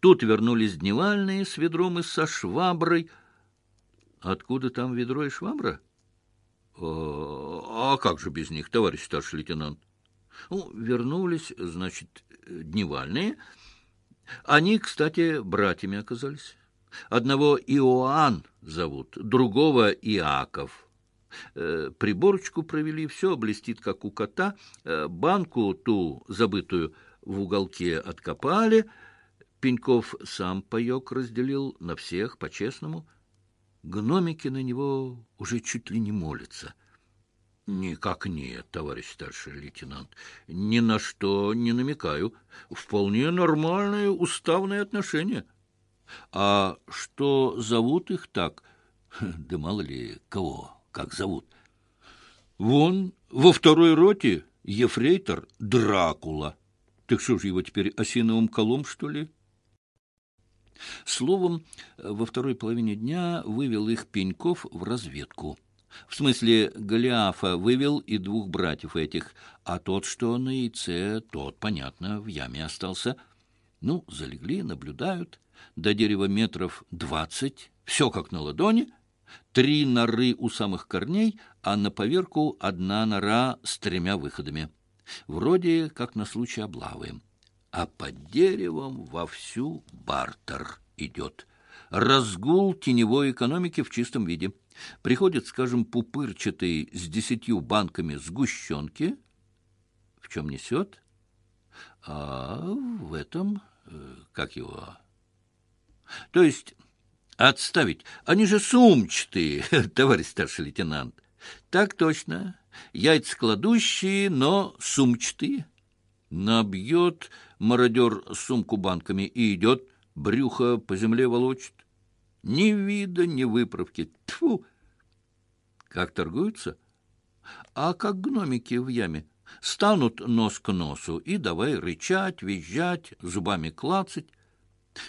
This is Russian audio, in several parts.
Тут вернулись дневальные с ведром и со шваброй. Откуда там ведро и швабра? А, а как же без них, товарищ старший лейтенант? Ну, вернулись, значит, дневальные. Они, кстати, братьями оказались. Одного Иоанн зовут, другого Иаков. Э, приборочку провели, все блестит, как у кота. Э, банку ту забытую в уголке откопали. Пеньков сам паек разделил на всех по-честному. Гномики на него уже чуть ли не молятся. Никак нет, товарищ старший лейтенант. Ни на что не намекаю. Вполне нормальные уставные отношения. А что зовут их так? Да мало ли кого, как зовут. Вон во второй роте ефрейтор Дракула. Так что же его теперь осиновым колом, что ли? Словом, во второй половине дня вывел их Пеньков в разведку. В смысле, Голиафа вывел и двух братьев этих, а тот, что на яйце, тот, понятно, в яме остался. Ну, залегли, наблюдают. До дерева метров двадцать, все как на ладони. Три норы у самых корней, а на поверку одна нора с тремя выходами. Вроде как на случай облавы. А под деревом вовсю бартер идет. Разгул теневой экономики в чистом виде. Приходит, скажем, пупырчатый с десятью банками сгущенки. В чем несет? А в этом... Э, как его... То есть отставить. Они же сумчатые, товарищ старший лейтенант. Так точно. Яйца кладущие, но сумчатые. Набьет мародер сумку банками и идет, брюхо по земле волочит. Ни вида, ни выправки. Тьфу! Как торгуются? А как гномики в яме. Станут нос к носу и давай рычать, визжать, зубами клацать.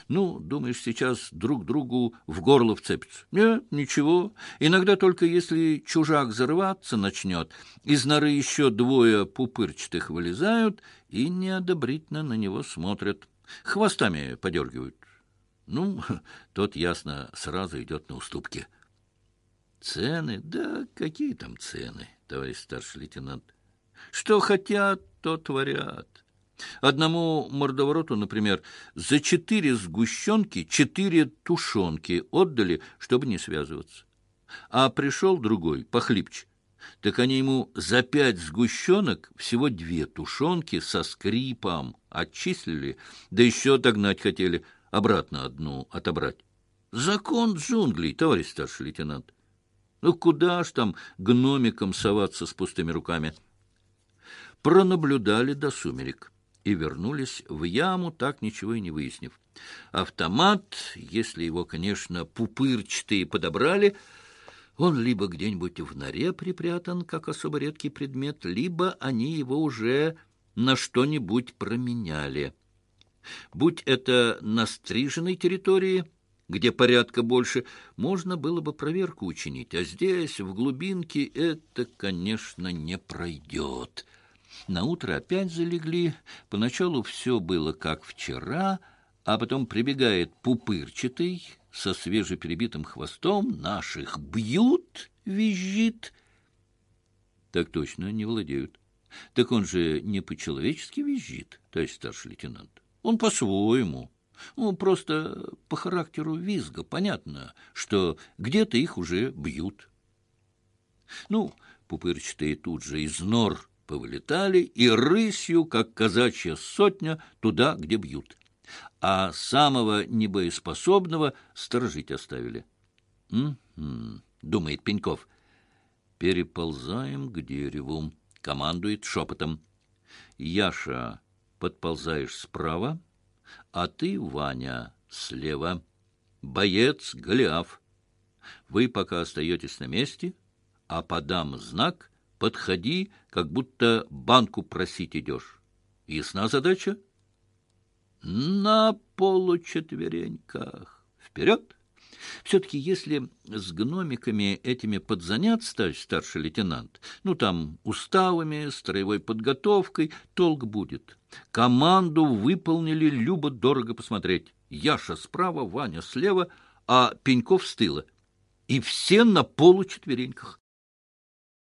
Ну, думаешь, сейчас друг другу в горло вцепятся? Нет, ничего. Иногда только если чужак зарываться начнет, из норы еще двое пупырчатых вылезают и неодобрительно на него смотрят. Хвостами подергивают. Ну, тот, ясно, сразу идет на уступки. Цены? Да какие там цены, товарищ старший лейтенант? Что хотят, то творят. Одному мордовороту, например, за четыре сгущенки четыре тушенки отдали, чтобы не связываться. А пришел другой, похлипче. Так они ему за пять сгущенок всего две тушенки со скрипом отчислили, да еще догнать хотели, обратно одну отобрать. Закон джунглей, товарищ старший лейтенант. Ну, куда ж там гномикам соваться с пустыми руками? Пронаблюдали до сумерек и вернулись в яму, так ничего и не выяснив. Автомат, если его, конечно, пупырчатые подобрали, он либо где-нибудь в норе припрятан, как особо редкий предмет, либо они его уже на что-нибудь променяли. Будь это на стриженной территории, где порядка больше, можно было бы проверку учинить, а здесь, в глубинке, это, конечно, не пройдет». На утро опять залегли. Поначалу все было как вчера, а потом прибегает пупырчатый со свежеперебитым хвостом. Наших бьют, визжит. Так точно, не владеют. Так он же не по-человечески визжит, товарищ старший лейтенант. Он по-своему. Ну, просто по характеру визга понятно, что где-то их уже бьют. Ну, пупырчатые тут же из нор повылетали и рысью, как казачья сотня, туда, где бьют. А самого небоеспособного сторожить оставили. Думает Пеньков. «Переползаем к дереву», — командует шепотом. «Яша, подползаешь справа, а ты, Ваня, слева. Боец Голиаф. Вы пока остаетесь на месте, а подам знак — Подходи, как будто банку просить идешь. Ясна задача? На получетвереньках. Вперед! Все-таки если с гномиками этими подзаняться, старший лейтенант, ну, там, уставами, строевой подготовкой, толк будет. Команду выполнили любо-дорого посмотреть. Яша справа, Ваня слева, а Пеньков с тыла. И все на получетвереньках.